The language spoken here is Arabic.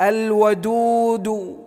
الودود.